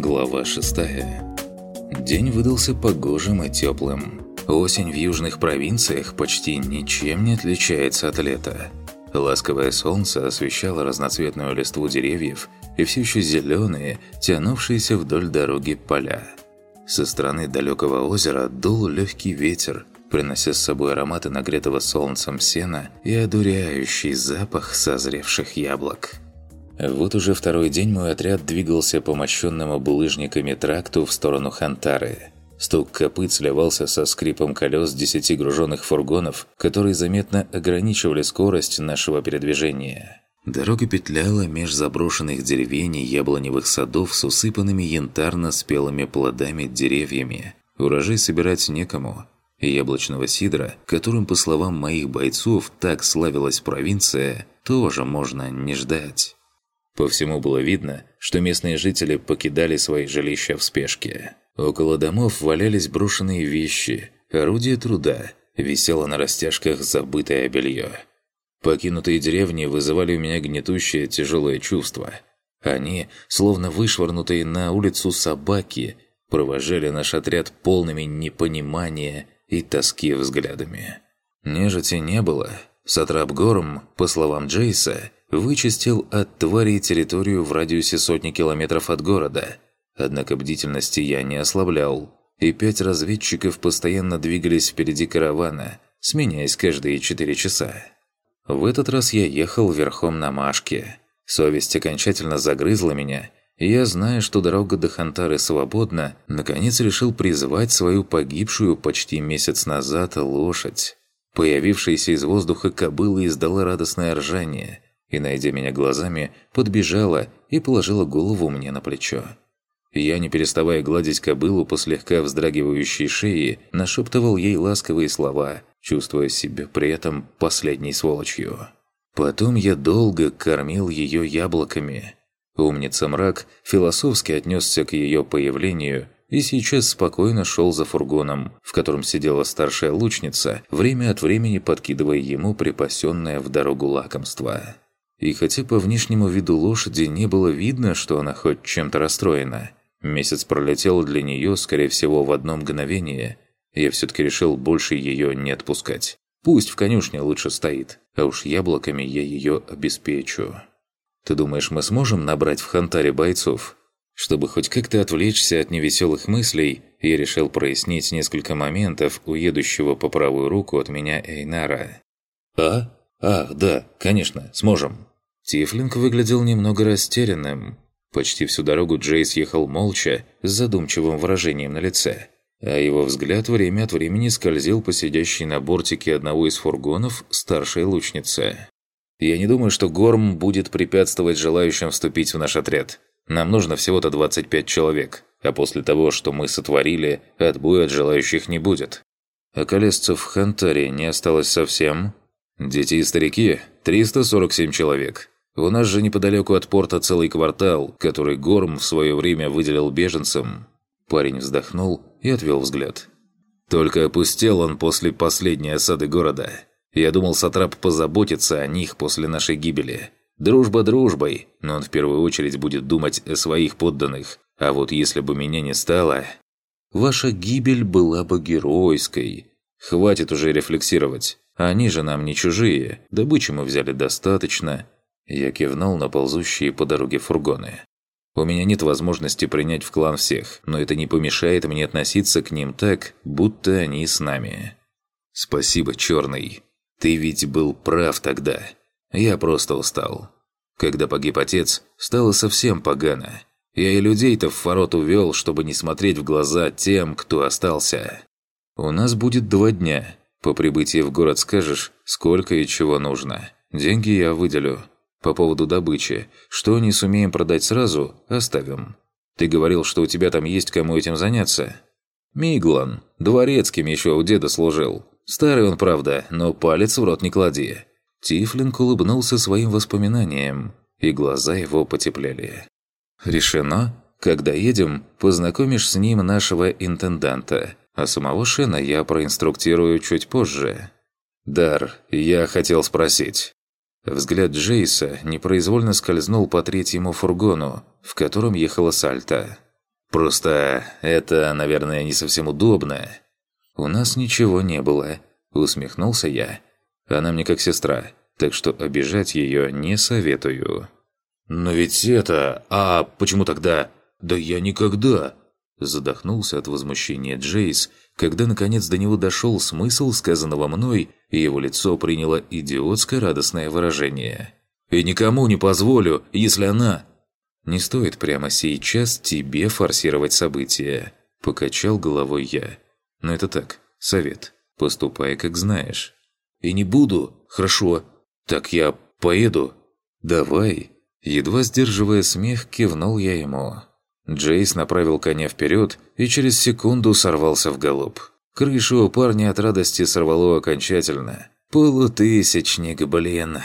Глава 6 День выдался погожим и теплым. Осень в южных провинциях почти ничем не отличается от лета. Ласковое солнце освещало разноцветную листву деревьев и все еще зеленые, тянувшиеся вдоль дороги поля. Со стороны далекого озера дул легкий ветер, принося с собой ароматы нагретого солнцем сена и одуряющий запах созревших яблок. Вот уже второй день мой отряд двигался по мощенному булыжниками тракту в сторону Хантары. Стук копыт сливался со скрипом колес десяти груженных фургонов, которые заметно ограничивали скорость нашего передвижения. Дорога петляла меж заброшенных деревень и яблоневых садов с усыпанными янтарно-спелыми плодами деревьями. Урожай собирать некому. Яблочного сидра, которым, по словам моих бойцов, так славилась провинция, тоже можно не ждать. По всему было видно, что местные жители покидали свои жилища в спешке. Около домов валялись брошенные вещи, орудия труда, висело на растяжках забытое белье. Покинутые деревни вызывали у меня гнетущее тяжелое чувство. Они, словно вышвырнутые на улицу собаки, провожали наш отряд полными непонимания и тоски взглядами. Нежити не было. Сатрап Горм, по словам Джейса, вычистил от тварей территорию в радиусе сотни километров от города. Однако бдительности я не ослаблял, и пять разведчиков постоянно двигались впереди каравана, сменяясь каждые четыре часа. В этот раз я ехал верхом на Машке. Совесть окончательно загрызла меня, и я, зная, что дорога до Хантары свободна, наконец решил призвать свою погибшую почти месяц назад лошадь. Появившаяся из воздуха кобыла издала радостное ржание – и, найдя меня глазами, подбежала и положила голову мне на плечо. Я, не переставая гладить кобылу по слегка вздрагивающей шее, нашептывал ей ласковые слова, чувствуя себя при этом последней сволочью. Потом я долго кормил ее яблоками. Умница мрак философски отнесся к ее появлению и сейчас спокойно шел за фургоном, в котором сидела старшая лучница, время от времени подкидывая ему припасенное в дорогу лакомство. И хотя по внешнему виду лошади не было видно, что она хоть чем-то расстроена, месяц пролетел для нее, скорее всего, в одно мгновение, я все-таки решил больше ее не отпускать. Пусть в конюшне лучше стоит, а уж яблоками я ее обеспечу. Ты думаешь, мы сможем набрать в Хантаре бойцов? Чтобы хоть как-то отвлечься от невеселых мыслей, я решил прояснить несколько моментов у едущего по правую руку от меня Эйнара. «А? Ах, да, конечно, сможем». Тифлинг выглядел немного растерянным. Почти всю дорогу Джейс ехал молча, с задумчивым выражением на лице. А его взгляд время от времени скользил по сидящей на бортике одного из фургонов старшей лучницы. «Я не думаю, что Горм будет препятствовать желающим вступить в наш отряд. Нам нужно всего-то 25 человек, а после того, что мы сотворили, отбоя от желающих не будет. А колесцев в Хантаре не осталось совсем?» Дети и старики – 347 человек. У нас же неподалеку от порта целый квартал, который Горм в свое время выделил беженцам. Парень вздохнул и отвел взгляд. Только опустел он после последней осады города. Я думал, Сатрап позаботится о них после нашей гибели. Дружба дружбой, но он в первую очередь будет думать о своих подданных. А вот если бы меня не стало... Ваша гибель была бы геройской. Хватит уже рефлексировать. Они же нам не чужие, добычи мы взяли достаточно. Я кивнул на ползущие по дороге фургоны. У меня нет возможности принять в клан всех, но это не помешает мне относиться к ним так, будто они с нами. Спасибо, Черный. Ты ведь был прав тогда. Я просто устал. Когда погиб отец, стало совсем погано. Я и людей-то в форот увел, чтобы не смотреть в глаза тем, кто остался. У нас будет два дня, по прибытии в город скажешь, сколько и чего нужно. Деньги я выделю. По поводу добычи. Что не сумеем продать сразу, оставим. Ты говорил, что у тебя там есть кому этим заняться? Миглан. Дворецким еще у деда служил. Старый он, правда, но палец в рот не клади. Тифлинг улыбнулся своим воспоминаниям, и глаза его потеплели. «Решено. Когда едем, познакомишь с ним нашего интенданта а самого Шена я проинструктирую чуть позже. «Дар, я хотел спросить». Взгляд Джейса непроизвольно скользнул по третьему фургону, в котором ехала Сальта. Просто это, наверное, не совсем удобно». «У нас ничего не было», – усмехнулся я. «Она мне как сестра, так что обижать ее не советую». «Но ведь это... А почему тогда...» «Да я никогда...» Задохнулся от возмущения Джейс, когда наконец до него дошел смысл сказанного мной, и его лицо приняло идиотское радостное выражение. «И никому не позволю, если она...» «Не стоит прямо сейчас тебе форсировать события», – покачал головой я. «Но это так, совет. Поступай, как знаешь». «И не буду? Хорошо. Так я поеду?» «Давай». Едва сдерживая смех, кивнул я ему. Джейс направил коня вперед и через секунду сорвался в галоп. Крышу у парня от радости сорвало окончательно. «Полутысячник, блин!»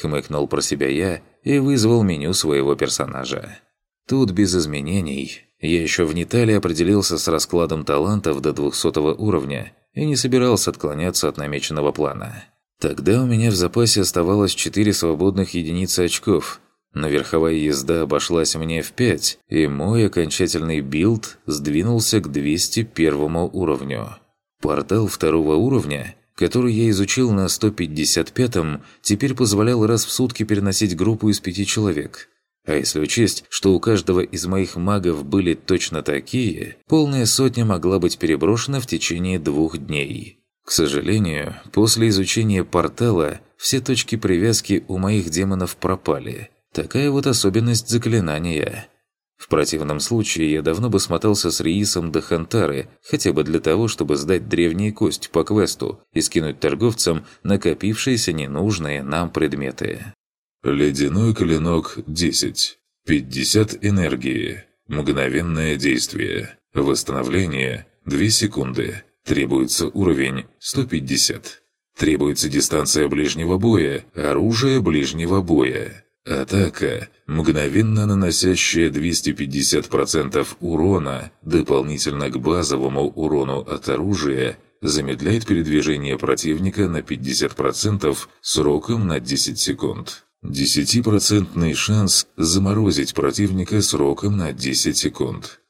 Хмыкнул про себя я и вызвал меню своего персонажа. Тут без изменений. Я еще в Нитале определился с раскладом талантов до 200 уровня и не собирался отклоняться от намеченного плана. Тогда у меня в запасе оставалось 4 свободных единицы очков – но верховая езда обошлась мне в 5, и мой окончательный билд сдвинулся к 201 уровню. Портал второго уровня, который я изучил на 155-м, теперь позволял раз в сутки переносить группу из пяти человек. А если учесть, что у каждого из моих магов были точно такие, полная сотня могла быть переброшена в течение двух дней. К сожалению, после изучения портала все точки привязки у моих демонов пропали – Такая вот особенность заклинания. В противном случае я давно бы смотался с Риисом до Хантары, хотя бы для того, чтобы сдать древние кость по квесту и скинуть торговцам накопившиеся ненужные нам предметы. Ледяной клинок 10. 50 энергии. Мгновенное действие. Восстановление 2 секунды. Требуется уровень 150. Требуется дистанция ближнего боя, оружие ближнего боя. Атака, мгновенно наносящая 250% урона дополнительно к базовому урону от оружия, замедляет передвижение противника на 50% сроком на 10 секунд. 10% шанс заморозить противника сроком на 10 секунд.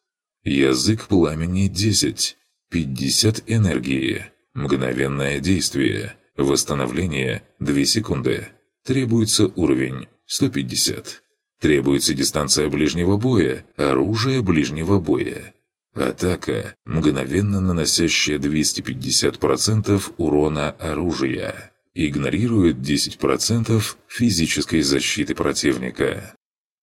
Язык пламени 10. 50 энергии. Мгновенное действие. Восстановление 2 секунды. Требуется уровень 150. Требуется дистанция ближнего боя, оружие ближнего боя. Атака, мгновенно наносящая 250% урона оружия. Игнорирует 10% физической защиты противника.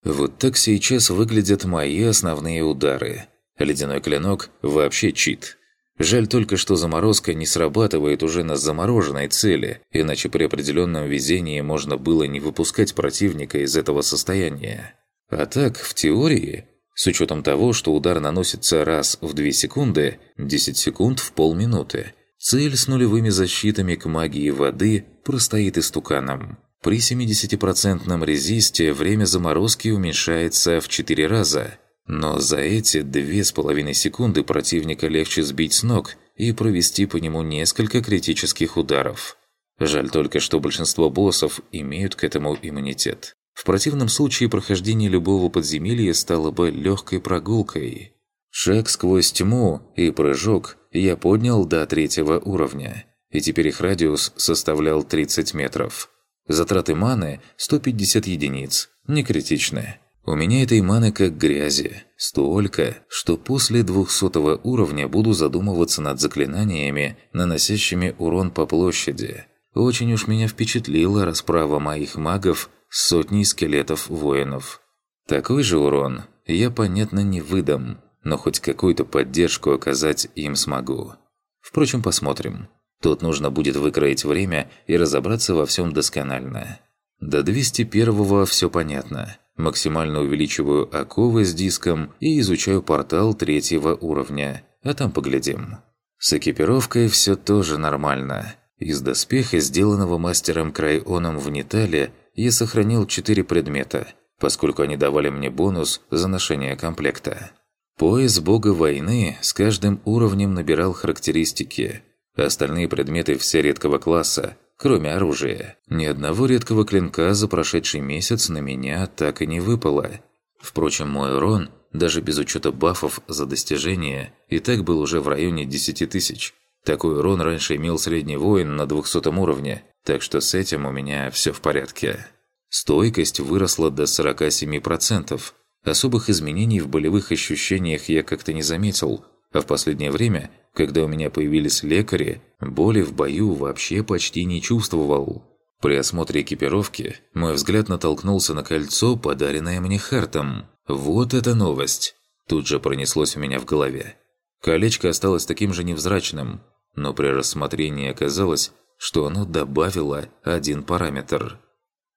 Вот так сейчас выглядят мои основные удары. Ледяной клинок – вообще чит. Жаль только, что заморозка не срабатывает уже на замороженной цели, иначе при определенном везении можно было не выпускать противника из этого состояния. А так, в теории, с учетом того, что удар наносится раз в 2 секунды, 10 секунд в полминуты, цель с нулевыми защитами к магии воды простоит истуканом. При 70% резисте время заморозки уменьшается в 4 раза – но за эти две с половиной секунды противника легче сбить с ног и провести по нему несколько критических ударов. Жаль только, что большинство боссов имеют к этому иммунитет. В противном случае прохождение любого подземелья стало бы легкой прогулкой. Шаг сквозь тьму и прыжок я поднял до третьего уровня, и теперь их радиус составлял 30 метров. Затраты маны – 150 единиц, не критичные. У меня этой маны как грязи. Столько, что после 200 уровня буду задумываться над заклинаниями, наносящими урон по площади. Очень уж меня впечатлила расправа моих магов с сотней скелетов воинов. Такой же урон я, понятно, не выдам, но хоть какую-то поддержку оказать им смогу. Впрочем, посмотрим. Тут нужно будет выкроить время и разобраться во всем досконально. До 201-го все понятно – Максимально увеличиваю оковы с диском и изучаю портал третьего уровня, а там поглядим. С экипировкой все тоже нормально. Из доспеха, сделанного мастером Крайоном в Нитале, я сохранил четыре предмета, поскольку они давали мне бонус за ношение комплекта. Пояс бога войны с каждым уровнем набирал характеристики. Остальные предметы все редкого класса кроме оружия. Ни одного редкого клинка за прошедший месяц на меня так и не выпало. Впрочем, мой урон даже без учета бафов за достижение, и так был уже в районе 10 тысяч. Такой урон раньше имел средний воин на 200 уровне, так что с этим у меня все в порядке. Стойкость выросла до 47%. Особых изменений в болевых ощущениях я как-то не заметил, а в последнее время, когда у меня появились лекари, боли в бою вообще почти не чувствовал. При осмотре экипировки мой взгляд натолкнулся на кольцо, подаренное мне Хартом. Вот это новость! Тут же пронеслось у меня в голове. Колечко осталось таким же невзрачным, но при рассмотрении оказалось, что оно добавило один параметр.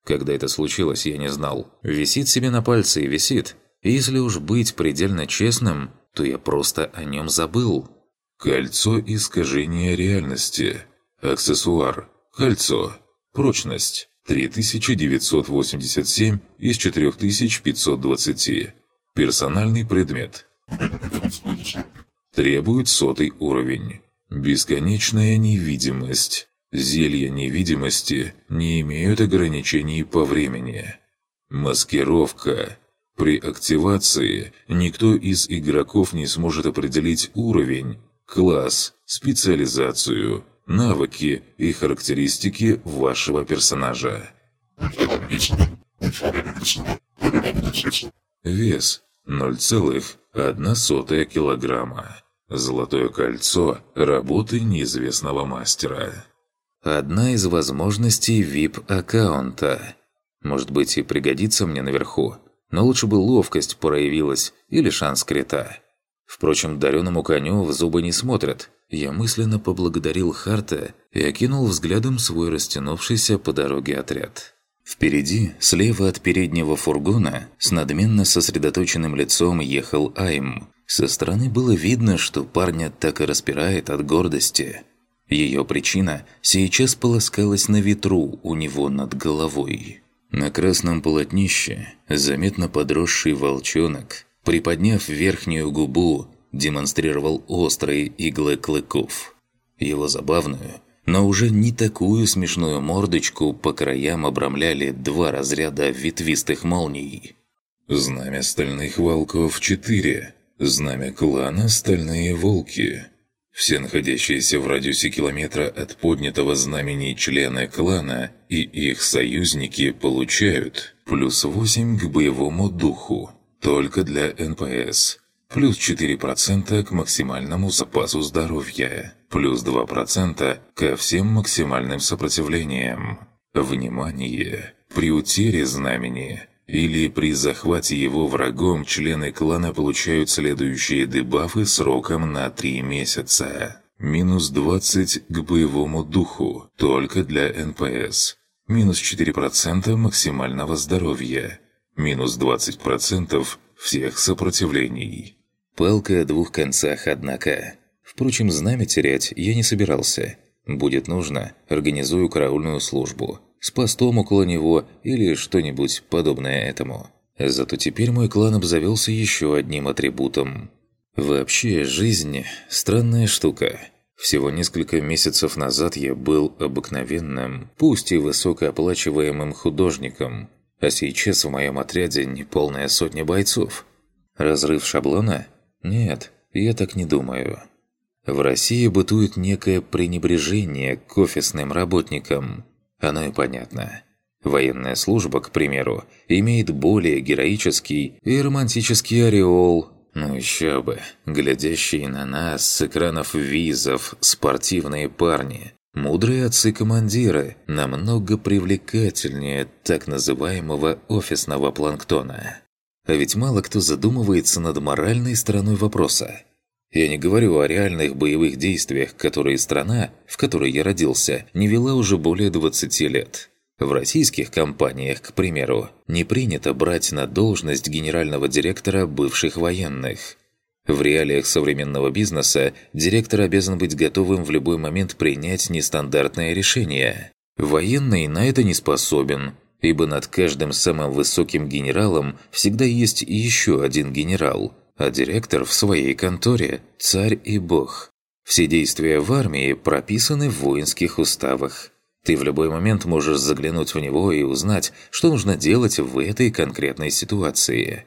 Когда это случилось, я не знал. Висит себе на пальце и висит. Если уж быть предельно честным, то я просто о нем забыл. Кольцо искажения реальности. Аксессуар. Кольцо. Прочность. 3987 из 4520. Персональный предмет. Требует сотый уровень. Бесконечная невидимость. Зелья невидимости не имеют ограничений по времени. Маскировка. При активации никто из игроков не сможет определить уровень, класс, специализацию, навыки и характеристики вашего персонажа. Вес 0,1 килограмма. Золотое кольцо работы неизвестного мастера. Одна из возможностей VIP-аккаунта. Может быть и пригодится мне наверху, но лучше бы ловкость проявилась или шанс крита. Впрочем, дареному коню в зубы не смотрят. Я мысленно поблагодарил Харта и окинул взглядом свой растянувшийся по дороге отряд. Впереди, слева от переднего фургона, с надменно сосредоточенным лицом ехал Айм. Со стороны было видно, что парня так и распирает от гордости. Ее причина сейчас полоскалась на ветру у него над головой. На красном полотнище заметно подросший волчонок, приподняв верхнюю губу, демонстрировал острые иглы клыков. Его забавную, но уже не такую смешную мордочку по краям обрамляли два разряда ветвистых молний. «Знамя стальных волков 4. Знамя клана Стальные Волки». Все находящиеся в радиусе километра от поднятого знамени члены клана и их союзники получают плюс 8 к боевому духу, только для НПС, плюс 4% к максимальному запасу здоровья, плюс 2% ко всем максимальным сопротивлениям. Внимание! При утере знамени или при захвате его врагом члены клана получают следующие дебафы сроком на 3 месяца. Минус 20 к боевому духу, только для НПС. Минус 4% максимального здоровья. Минус 20% всех сопротивлений. Палка о двух концах, однако. Впрочем, знамя терять я не собирался. Будет нужно, организую караульную службу с постом около него или что-нибудь подобное этому. Зато теперь мой клан обзавелся еще одним атрибутом. Вообще, жизнь – странная штука. Всего несколько месяцев назад я был обыкновенным, пусть и высокооплачиваемым художником, а сейчас в моем отряде не полная сотня бойцов. Разрыв шаблона? Нет, я так не думаю. В России бытует некое пренебрежение к офисным работникам – оно и понятно. Военная служба, к примеру, имеет более героический и романтический ореол. Ну еще бы, глядящие на нас с экранов визов спортивные парни. Мудрые отцы-командиры намного привлекательнее так называемого офисного планктона. А ведь мало кто задумывается над моральной стороной вопроса. Я не говорю о реальных боевых действиях, которые страна, в которой я родился, не вела уже более 20 лет. В российских компаниях, к примеру, не принято брать на должность генерального директора бывших военных. В реалиях современного бизнеса директор обязан быть готовым в любой момент принять нестандартное решение. Военный на это не способен, ибо над каждым самым высоким генералом всегда есть еще один генерал – а директор в своей конторе – царь и бог. Все действия в армии прописаны в воинских уставах. Ты в любой момент можешь заглянуть в него и узнать, что нужно делать в этой конкретной ситуации.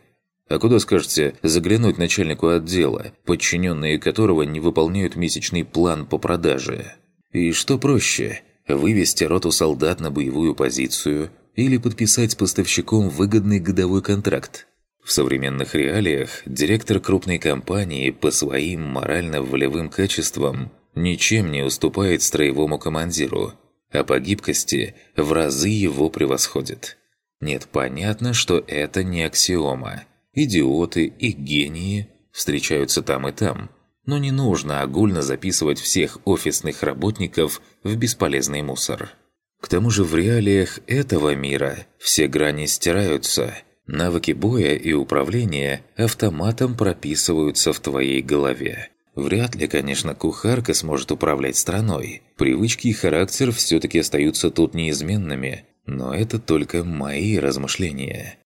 А куда, скажете, заглянуть начальнику отдела, подчиненные которого не выполняют месячный план по продаже? И что проще, вывести роту солдат на боевую позицию или подписать с поставщиком выгодный годовой контракт? В современных реалиях директор крупной компании по своим морально-волевым качествам ничем не уступает строевому командиру, а по гибкости в разы его превосходит. Нет, понятно, что это не аксиома идиоты и гении встречаются там и там, но не нужно огульно записывать всех офисных работников в бесполезный мусор. К тому же в реалиях этого мира все грани стираются, навыки боя и управления автоматом прописываются в твоей голове. Вряд ли, конечно, кухарка сможет управлять страной. Привычки и характер все-таки остаются тут неизменными, но это только мои размышления.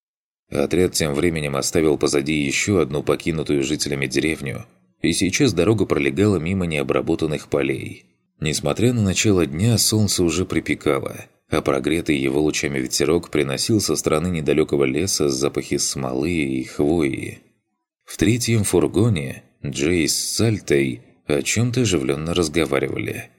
Отряд тем временем оставил позади еще одну покинутую жителями деревню, и сейчас дорога пролегала мимо необработанных полей. Несмотря на начало дня, солнце уже припекало, а прогретый его лучами ветерок приносил со стороны недалекого леса запахи смолы и хвои. В третьем фургоне Джейс с Сальтой о чем-то оживленно разговаривали.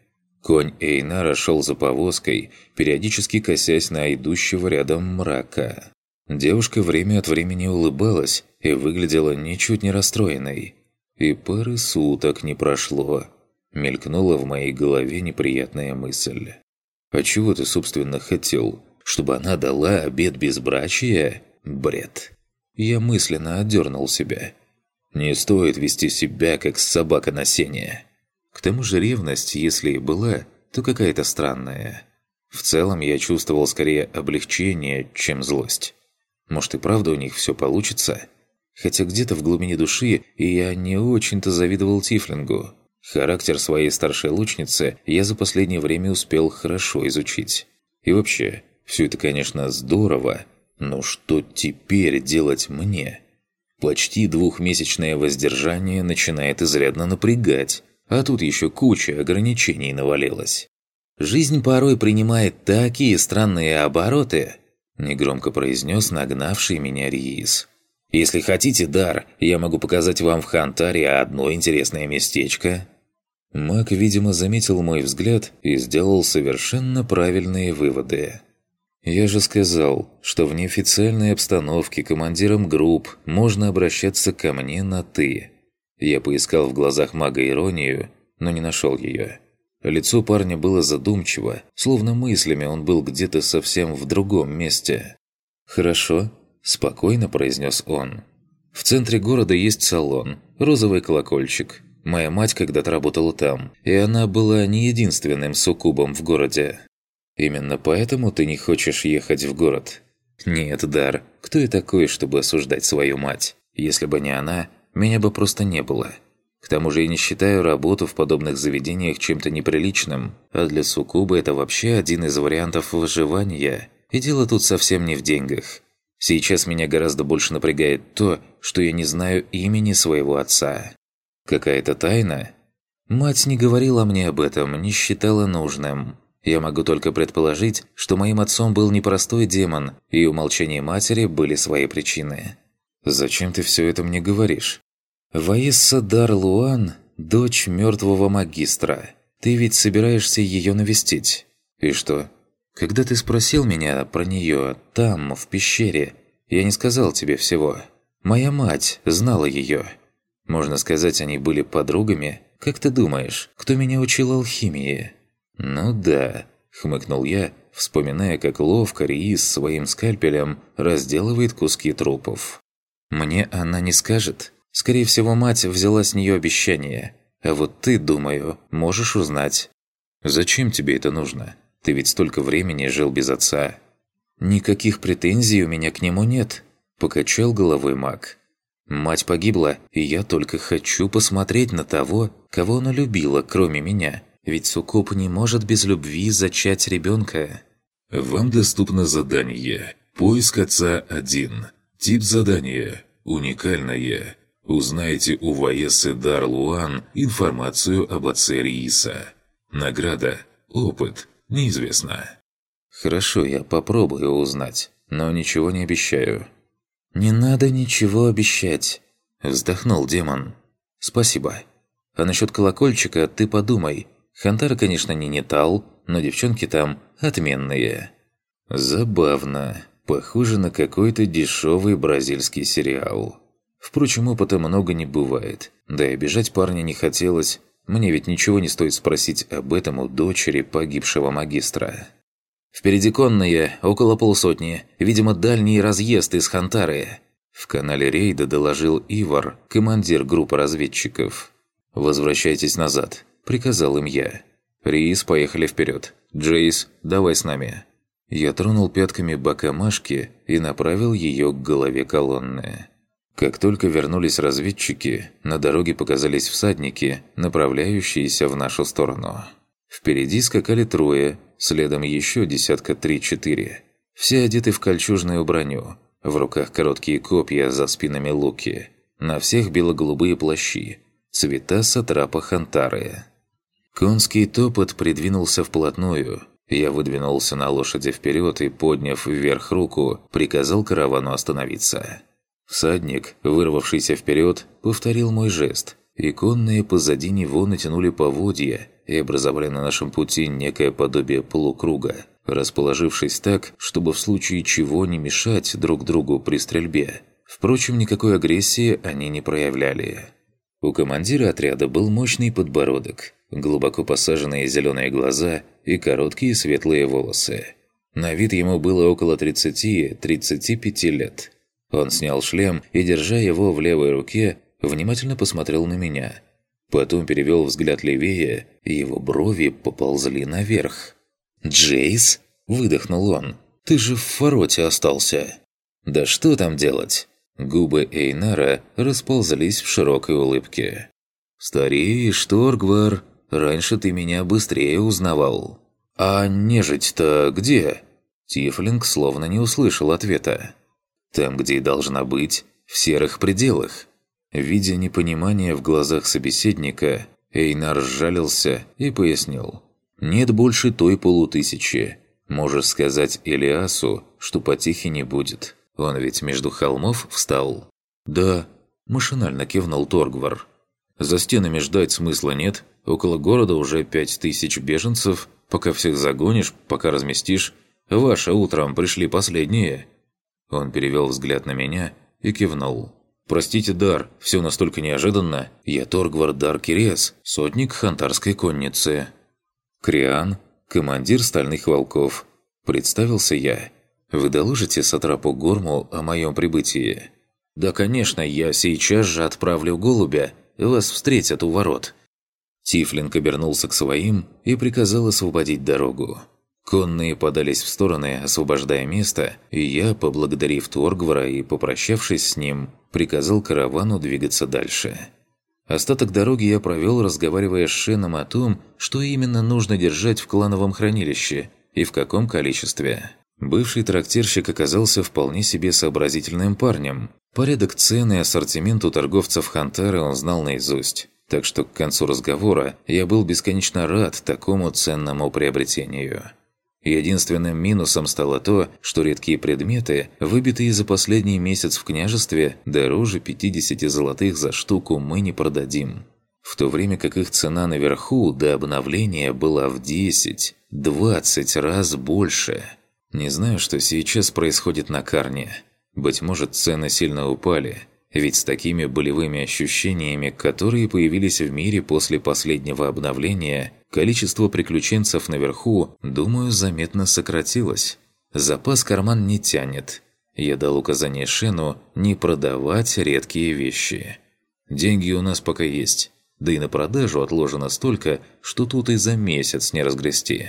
Конь Эйнара шел за повозкой, периодически косясь на идущего рядом мрака. Девушка время от времени улыбалась и выглядела ничуть не расстроенной. И пары суток не прошло. Мелькнула в моей голове неприятная мысль. «А чего ты, собственно, хотел? Чтобы она дала обед безбрачия? Бред!» Я мысленно отдернул себя. Не стоит вести себя, как собака на сене. К тому же ревность, если и была, то какая-то странная. В целом я чувствовал скорее облегчение, чем злость. Может и правда у них все получится? Хотя где-то в глубине души я не очень-то завидовал Тифлингу. Характер своей старшей лучницы я за последнее время успел хорошо изучить. И вообще, все это, конечно, здорово, но что теперь делать мне? Почти двухмесячное воздержание начинает изрядно напрягать, а тут еще куча ограничений навалилась. Жизнь порой принимает такие странные обороты, Негромко произнес нагнавший меня Риис. «Если хотите дар, я могу показать вам в Хантаре одно интересное местечко». Маг, видимо, заметил мой взгляд и сделал совершенно правильные выводы. «Я же сказал, что в неофициальной обстановке командиром групп можно обращаться ко мне на «ты». Я поискал в глазах мага иронию, но не нашел ее. Лицо парня было задумчиво, словно мыслями он был где-то совсем в другом месте. «Хорошо», – спокойно произнес он. «В центре города есть салон, розовый колокольчик. Моя мать когда-то работала там, и она была не единственным суккубом в городе. Именно поэтому ты не хочешь ехать в город?» «Нет, Дар, кто я такой, чтобы осуждать свою мать? Если бы не она, меня бы просто не было». К тому же я не считаю работу в подобных заведениях чем-то неприличным, а для суккуба это вообще один из вариантов выживания. И дело тут совсем не в деньгах. Сейчас меня гораздо больше напрягает то, что я не знаю имени своего отца. Какая-то тайна? Мать не говорила мне об этом, не считала нужным. Я могу только предположить, что моим отцом был непростой демон, и у молчания матери были свои причины. «Зачем ты все это мне говоришь?» Ваисса Дар-Луан – дочь мертвого магистра. Ты ведь собираешься ее навестить. И что? Когда ты спросил меня про нее там, в пещере, я не сказал тебе всего. Моя мать знала ее. Можно сказать, они были подругами. Как ты думаешь, кто меня учил алхимии? Ну да, хмыкнул я, вспоминая, как ловко Риис своим скальпелем разделывает куски трупов. Мне она не скажет, Скорее всего, мать взяла с нее обещание. А вот ты, думаю, можешь узнать. Зачем тебе это нужно? Ты ведь столько времени жил без отца. Никаких претензий у меня к нему нет. Покачал головой маг. Мать погибла, и я только хочу посмотреть на того, кого она любила, кроме меня. Ведь Сукоп не может без любви зачать ребенка. Вам доступно задание «Поиск отца 1». Тип задания «Уникальное». Узнайте у Ваесы Дарлуан информацию об отце Рииса. Награда. Опыт. Неизвестно. Хорошо, я попробую узнать, но ничего не обещаю. «Не надо ничего обещать», – вздохнул демон. «Спасибо. А насчет колокольчика ты подумай. Хантара, конечно, не нетал, но девчонки там отменные». Забавно. Похоже на какой-то дешевый бразильский сериал. Впрочем, опыта много не бывает. Да и обижать парня не хотелось. Мне ведь ничего не стоит спросить об этом у дочери погибшего магистра. Впереди конные, около полсотни. Видимо, дальний разъезд из Хантары. В канале рейда доложил Ивар, командир группы разведчиков. «Возвращайтесь назад», – приказал им я. «Рис, поехали вперед. Джейс, давай с нами». Я тронул пятками бока Машки и направил ее к голове колонны. Как только вернулись разведчики, на дороге показались всадники, направляющиеся в нашу сторону. Впереди скакали трое, следом еще десятка три-четыре. Все одеты в кольчужную броню, в руках короткие копья, за спинами луки. На всех бело-голубые плащи, цвета сатрапа Хантары. Конский топот придвинулся вплотную. Я выдвинулся на лошади вперед и, подняв вверх руку, приказал каравану остановиться. Всадник, вырвавшийся вперед, повторил мой жест, и конные позади него натянули поводья, и образовали на нашем пути некое подобие полукруга, расположившись так, чтобы в случае чего не мешать друг другу при стрельбе. Впрочем, никакой агрессии они не проявляли. У командира отряда был мощный подбородок, глубоко посаженные зеленые глаза и короткие светлые волосы. На вид ему было около 30-35 лет. Он снял шлем и, держа его в левой руке, внимательно посмотрел на меня – Потом перевел взгляд левее, и его брови поползли наверх. «Джейс?» – выдохнул он. «Ты же в фороте остался!» «Да что там делать?» Губы Эйнара расползались в широкой улыбке. «Стареешь, Торгвар. Раньше ты меня быстрее узнавал». «А нежить-то где?» Тифлинг словно не услышал ответа. «Там, где и должна быть, в серых пределах. Видя непонимание в глазах собеседника, Эйнар сжалился и пояснил. «Нет больше той полутысячи. Можешь сказать Элиасу, что потихи не будет. Он ведь между холмов встал». «Да», – машинально кивнул Торгвар. «За стенами ждать смысла нет. Около города уже пять тысяч беженцев. Пока всех загонишь, пока разместишь. Ваши утром пришли последние». Он перевел взгляд на меня и кивнул. «Простите, Дар, все настолько неожиданно. Я Торгвар Дар Кирес, сотник хантарской конницы». «Криан, командир Стальных Волков». Представился я. «Вы доложите Сатрапу Горму о моем прибытии?» «Да, конечно, я сейчас же отправлю голубя. Вас встретят у ворот». Тифлинг обернулся к своим и приказал освободить дорогу. Конные подались в стороны, освобождая место, и я, поблагодарив Торгвара и попрощавшись с ним, приказал каравану двигаться дальше. Остаток дороги я провел, разговаривая с Шеном о том, что именно нужно держать в клановом хранилище и в каком количестве. Бывший трактирщик оказался вполне себе сообразительным парнем. Порядок цен и ассортимент у торговцев Хантары он знал наизусть. Так что к концу разговора я был бесконечно рад такому ценному приобретению. Единственным минусом стало то, что редкие предметы, выбитые за последний месяц в княжестве, дороже 50 золотых за штуку мы не продадим. В то время как их цена наверху до обновления была в 10-20 раз больше. Не знаю, что сейчас происходит на Карне. Быть может, цены сильно упали – ведь с такими болевыми ощущениями, которые появились в мире после последнего обновления, количество приключенцев наверху, думаю, заметно сократилось. Запас карман не тянет. Я дал указание Шену не продавать редкие вещи. Деньги у нас пока есть. Да и на продажу отложено столько, что тут и за месяц не разгрести.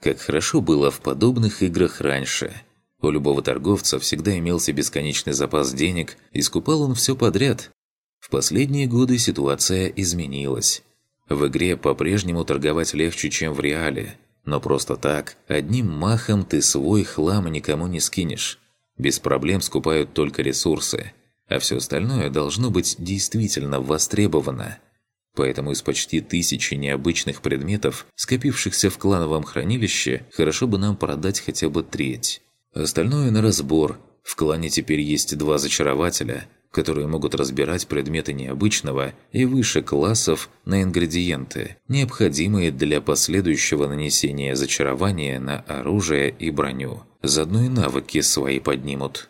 Как хорошо было в подобных играх раньше – у любого торговца всегда имелся бесконечный запас денег, и скупал он все подряд. В последние годы ситуация изменилась. В игре по-прежнему торговать легче, чем в реале. Но просто так, одним махом ты свой хлам никому не скинешь. Без проблем скупают только ресурсы, а все остальное должно быть действительно востребовано. Поэтому из почти тысячи необычных предметов, скопившихся в клановом хранилище, хорошо бы нам продать хотя бы треть. Остальное на разбор, в клане теперь есть два зачарователя, которые могут разбирать предметы необычного и выше классов на ингредиенты, необходимые для последующего нанесения зачарования на оружие и броню. Заодно и навыки свои поднимут.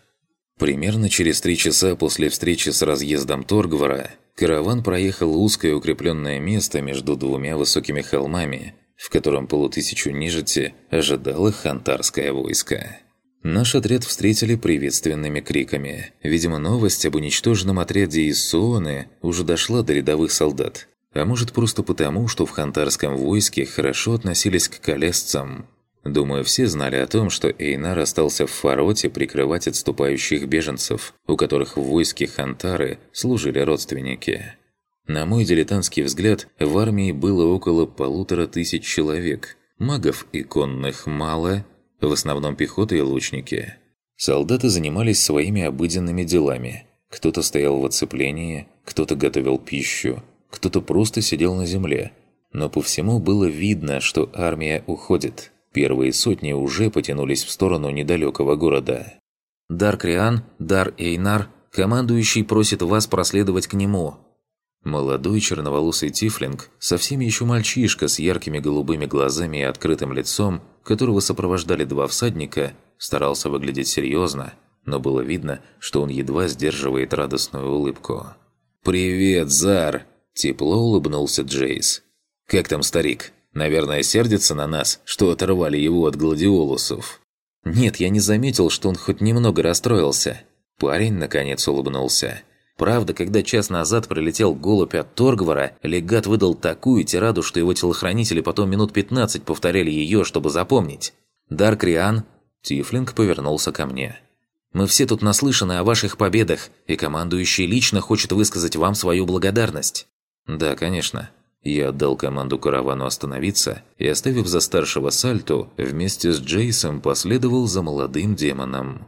Примерно через три часа после встречи с разъездом Торгвара караван проехал узкое укрепленное место между двумя высокими холмами, в котором полутысячу нижити ожидало хантарское войско. Наш отряд встретили приветственными криками. Видимо, новость об уничтоженном отряде из Суоны уже дошла до рядовых солдат. А может, просто потому, что в хантарском войске хорошо относились к колесцам. Думаю, все знали о том, что Эйнар остался в Фароте прикрывать отступающих беженцев, у которых в войске Хантары служили родственники. На мой дилетантский взгляд, в армии было около полутора тысяч человек. Магов и конных мало, в основном пехота и лучники. Солдаты занимались своими обыденными делами. Кто-то стоял в оцеплении, кто-то готовил пищу, кто-то просто сидел на земле. Но по всему было видно, что армия уходит. Первые сотни уже потянулись в сторону недалекого города. «Дар Криан, Дар Эйнар, командующий просит вас проследовать к нему», Молодой черноволосый тифлинг, совсем еще мальчишка с яркими голубыми глазами и открытым лицом, которого сопровождали два всадника, старался выглядеть серьезно, но было видно, что он едва сдерживает радостную улыбку. «Привет, Зар!» – тепло улыбнулся Джейс. «Как там старик? Наверное, сердится на нас, что оторвали его от гладиолусов». «Нет, я не заметил, что он хоть немного расстроился». Парень, наконец, улыбнулся. Правда, когда час назад прилетел голубь от Торгвара, легат выдал такую тираду, что его телохранители потом минут 15 повторяли ее, чтобы запомнить. «Дарк Риан...» Тифлинг повернулся ко мне. «Мы все тут наслышаны о ваших победах, и командующий лично хочет высказать вам свою благодарность». «Да, конечно». Я отдал команду каравану остановиться и, оставив за старшего Сальту, вместе с Джейсом последовал за молодым демоном.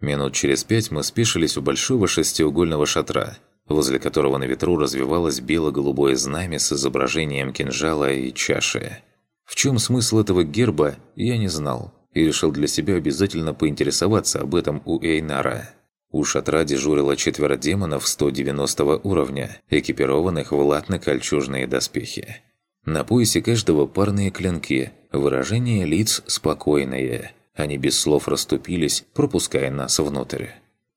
Минут через пять мы спешились у большого шестиугольного шатра, возле которого на ветру развивалось бело-голубое знамя с изображением кинжала и чаши. В чем смысл этого герба, я не знал, и решил для себя обязательно поинтересоваться об этом у Эйнара. У шатра дежурило четверо демонов 190 уровня, экипированных в латно-кольчужные доспехи. На поясе каждого парные клинки, выражение лиц спокойное – они без слов расступились, пропуская нас внутрь.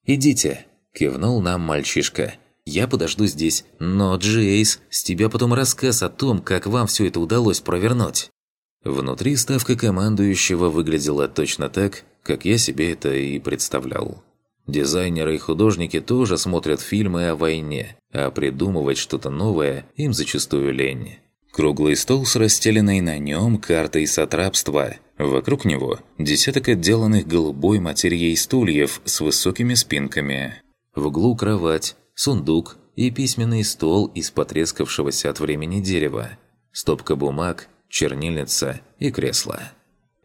«Идите!» – кивнул нам мальчишка. «Я подожду здесь, но, Джейс, с тебя потом рассказ о том, как вам все это удалось провернуть». Внутри ставка командующего выглядела точно так, как я себе это и представлял. Дизайнеры и художники тоже смотрят фильмы о войне, а придумывать что-то новое им зачастую лень. Круглый стол с расстеленной на нем картой сатрапства. Вокруг него десяток отделанных голубой материей стульев с высокими спинками. В углу кровать, сундук и письменный стол из потрескавшегося от времени дерева. Стопка бумаг, чернильница и кресло.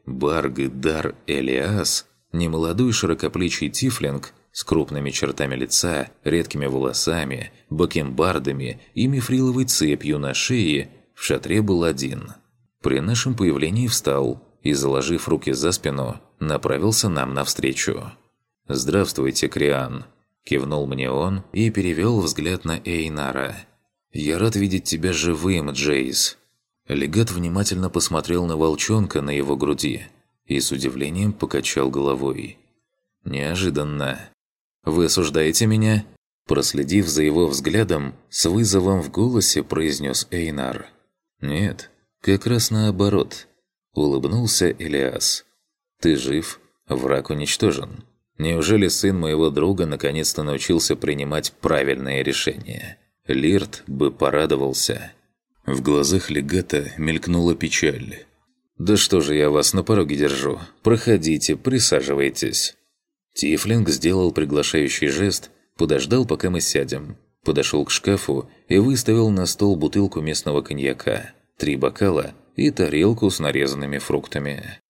Барг Дар Элиас, немолодой широкоплечий тифлинг с крупными чертами лица, редкими волосами, бакенбардами и мифриловой цепью на шее – в шатре был один. При нашем появлении встал и, заложив руки за спину, направился нам навстречу. «Здравствуйте, Криан!» – кивнул мне он и перевел взгляд на Эйнара. «Я рад видеть тебя живым, Джейс!» Легат внимательно посмотрел на волчонка на его груди и с удивлением покачал головой. «Неожиданно. Вы осуждаете меня?» Проследив за его взглядом, с вызовом в голосе произнес Эйнар – «Нет, как раз наоборот», – улыбнулся Элиас. «Ты жив, враг уничтожен. Неужели сын моего друга наконец-то научился принимать правильные решения? Лирт бы порадовался». В глазах легата мелькнула печаль. «Да что же я вас на пороге держу? Проходите, присаживайтесь». Тифлинг сделал приглашающий жест, подождал, пока мы сядем, подошел к шкафу и выставил на стол бутылку местного коньяка, три бокала и тарелку с нарезанными фруктами.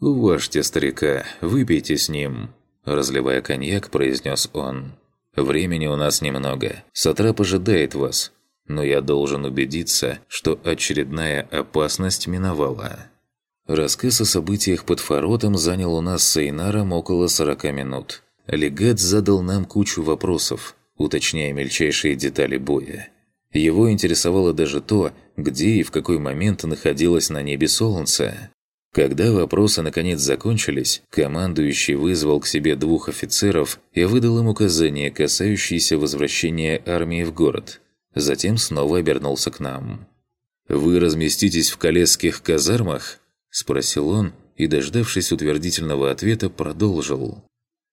«Уважьте старика, выпейте с ним», – разливая коньяк, произнес он. «Времени у нас немного. Сатрап ожидает вас, но я должен убедиться, что очередная опасность миновала». Рассказ о событиях под Форотом занял у нас с Эйнаром около 40 минут. Легат задал нам кучу вопросов, уточняя мельчайшие детали боя. Его интересовало даже то, где и в какой момент находилось на небе солнце. Когда вопросы наконец закончились, командующий вызвал к себе двух офицеров и выдал им указания, касающиеся возвращения армии в город. Затем снова обернулся к нам. «Вы разместитесь в колесских казармах?» – спросил он и, дождавшись утвердительного ответа, продолжил.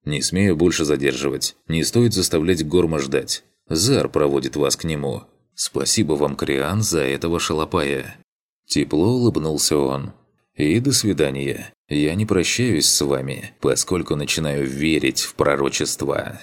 «Не смею больше задерживать. Не стоит заставлять Горма ждать. Зар проводит вас к нему. Спасибо вам, Криан, за этого шалопая». Тепло улыбнулся он. «И до свидания. Я не прощаюсь с вами, поскольку начинаю верить в пророчества».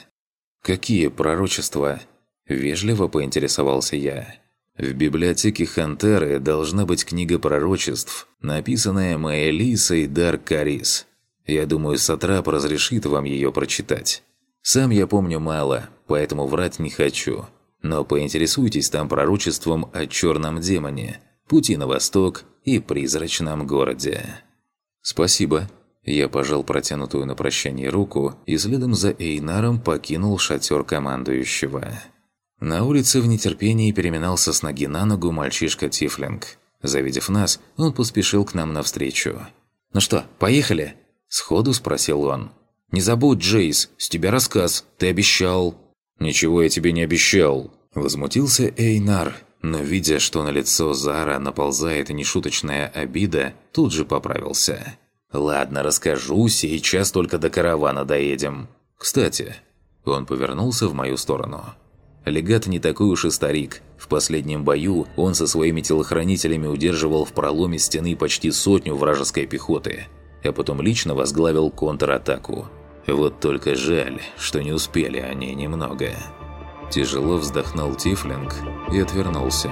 «Какие пророчества?» – вежливо поинтересовался я. В библиотеке Хантеры должна быть книга пророчеств, написанная Маэлисой Дар Карис. Я думаю, Сатрап разрешит вам ее прочитать. Сам я помню мало, поэтому врать не хочу. Но поинтересуйтесь там пророчеством о черном демоне, пути на восток и призрачном городе. Спасибо. Я пожал протянутую на прощание руку и следом за Эйнаром покинул шатер командующего. На улице в нетерпении переминался с ноги на ногу мальчишка Тифлинг. Завидев нас, он поспешил к нам навстречу. «Ну что, поехали?» – сходу спросил он. «Не забудь, Джейс, с тебя рассказ, ты обещал». «Ничего я тебе не обещал», – возмутился Эйнар, но видя, что на лицо Зара наползает нешуточная обида, тут же поправился. «Ладно, расскажу, сейчас только до каравана доедем. Кстати...» Он повернулся в мою сторону. Легат не такой уж и старик. В последнем бою он со своими телохранителями удерживал в проломе стены почти сотню вражеской пехоты, а потом лично возглавил контратаку. Вот только жаль, что не успели они немного. Тяжело вздохнул Тифлинг и отвернулся.